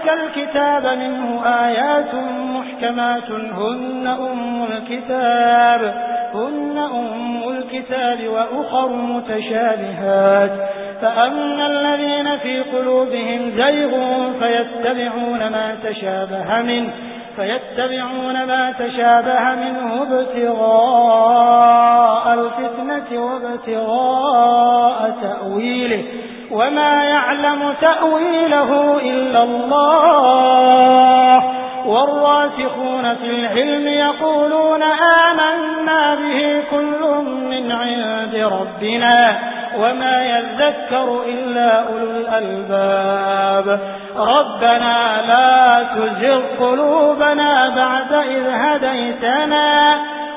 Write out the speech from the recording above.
عليك الكتاب منه آيات محكمات. هن أم الكتاب هن أم الكتاب وأخر متشابهات. فأما الذين في قلوبهم زيغ فيتبعون ما تشابه منه فيتبعون ما تشابه منه ابتغاء الفتنة وابتغاء تأويله. وما يعلم تأويله إلا الله. والراسخون في العلم يقولون آمنا به كل من عند ربنا وما يذكر إلا أولو الألباب. ربنا لا تزغ قلوبنا بعد إذ هديتنا